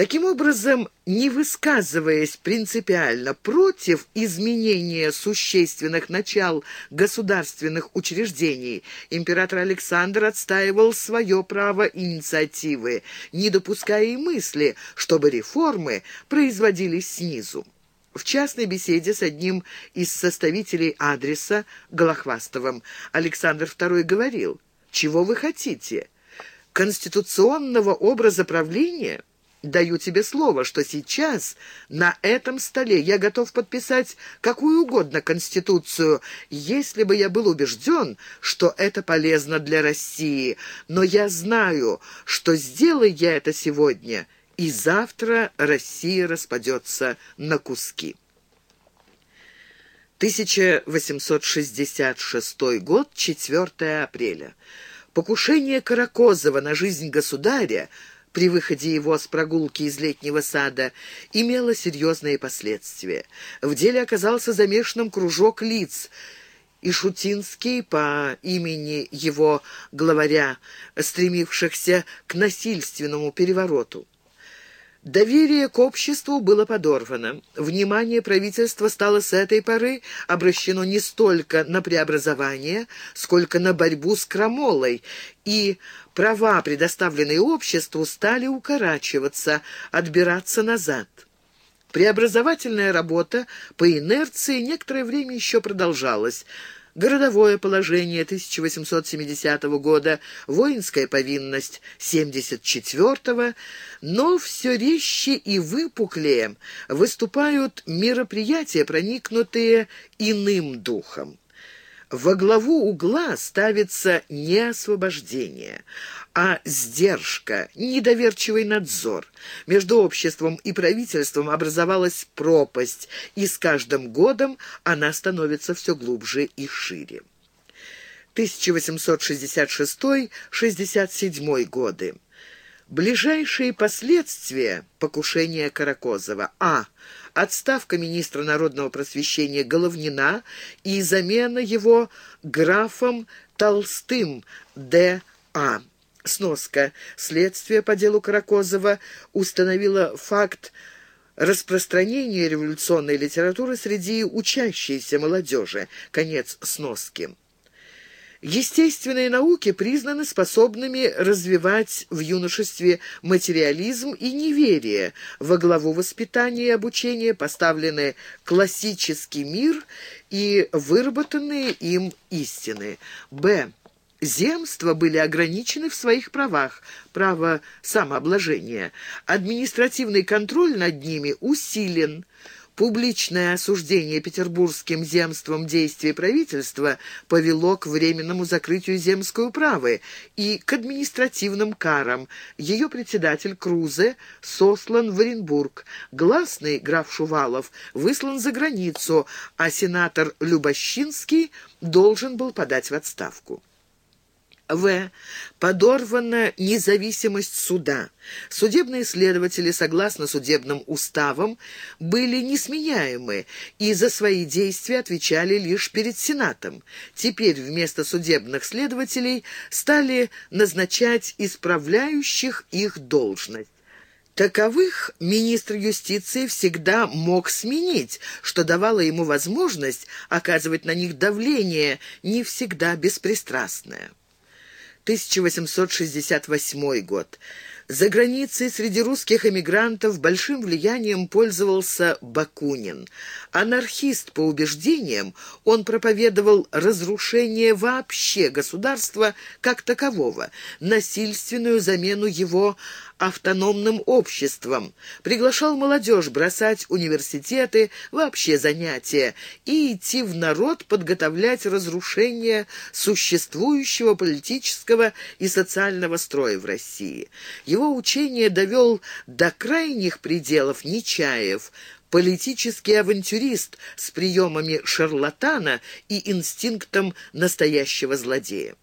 Таким образом, не высказываясь принципиально против изменения существенных начал государственных учреждений, император Александр отстаивал свое право инициативы, не допуская и мысли, чтобы реформы производились снизу. В частной беседе с одним из составителей адреса, Голохвастовым, Александр II говорил, «Чего вы хотите? Конституционного образа правления?» Даю тебе слово, что сейчас на этом столе я готов подписать какую угодно конституцию, если бы я был убежден, что это полезно для России. Но я знаю, что сделай я это сегодня, и завтра Россия распадется на куски. 1866 год, 4 апреля. Покушение Каракозова на жизнь государя при выходе его с прогулки из летнего сада имело серьезные последствия. В деле оказался замешанным кружок лиц, и Шутинский по имени его главаря, стремившихся к насильственному перевороту. Доверие к обществу было подорвано. Внимание правительства стало с этой поры обращено не столько на преобразование, сколько на борьбу с крамолой, и права, предоставленные обществу, стали укорачиваться, отбираться назад. Преобразовательная работа по инерции некоторое время еще продолжалась – городовое положение 1870 года, воинская повинность 74 но все резче и выпуклее выступают мероприятия, проникнутые иным духом. Во главу угла ставится не освобождение, а сдержка, недоверчивый надзор. Между обществом и правительством образовалась пропасть, и с каждым годом она становится все глубже и шире. 1866-67 годы. Ближайшие последствия покушения Каракозова. А. Отставка министра народного просвещения Головнина и замена его графом Толстым Д.А. Сноска. Следствие по делу Каракозова установило факт распространения революционной литературы среди учащейся молодежи. Конец сноски. Естественные науки признаны способными развивать в юношестве материализм и неверие. Во главу воспитания и обучения поставлены классический мир и выработанные им истины. Б. Земства были ограничены в своих правах, право самообложения. Административный контроль над ними усилен. Публичное осуждение петербургским земством действий правительства повело к временному закрытию земской управы и к административным карам. Ее председатель Крузе сослан в Оренбург, гласный граф Шувалов выслан за границу, а сенатор Любощинский должен был подать в отставку. В. Подорвана независимость суда. Судебные следователи, согласно судебным уставам, были несменяемы и за свои действия отвечали лишь перед Сенатом. Теперь вместо судебных следователей стали назначать исправляющих их должность. Таковых министр юстиции всегда мог сменить, что давало ему возможность оказывать на них давление, не всегда беспристрастное. 1868 год. За границей среди русских эмигрантов большим влиянием пользовался Бакунин. Анархист по убеждениям, он проповедовал разрушение вообще государства как такового, насильственную замену его автономным обществом, приглашал молодежь бросать университеты, вообще занятия, и идти в народ подготовлять разрушение существующего политического и социального строя в России. Его учение довел до крайних пределов Нечаев, политический авантюрист с приемами шарлатана и инстинктом настоящего злодея.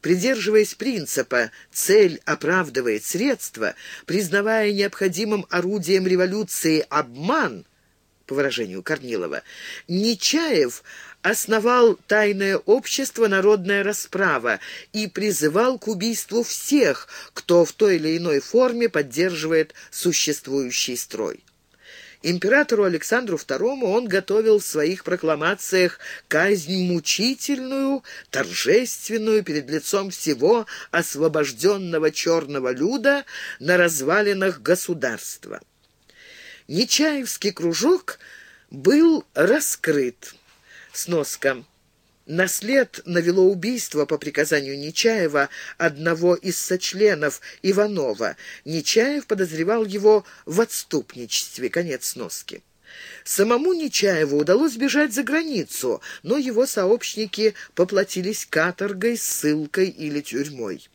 Придерживаясь принципа «цель оправдывает средства», признавая необходимым орудием революции обман, по выражению Корнилова. Нечаев основал тайное общество «Народная расправа» и призывал к убийству всех, кто в той или иной форме поддерживает существующий строй. Императору Александру II он готовил в своих прокламациях казнь мучительную, торжественную перед лицом всего освобожденного черного люда на развалинах государства. Нечаевский кружок был раскрыт. Сноска. Наслед навело убийство по приказанию Нечаева одного из сочленов Иванова. Нечаев подозревал его в отступничестве. Конец сноски. Самому Нечаеву удалось бежать за границу, но его сообщники поплатились каторгой, ссылкой или тюрьмой.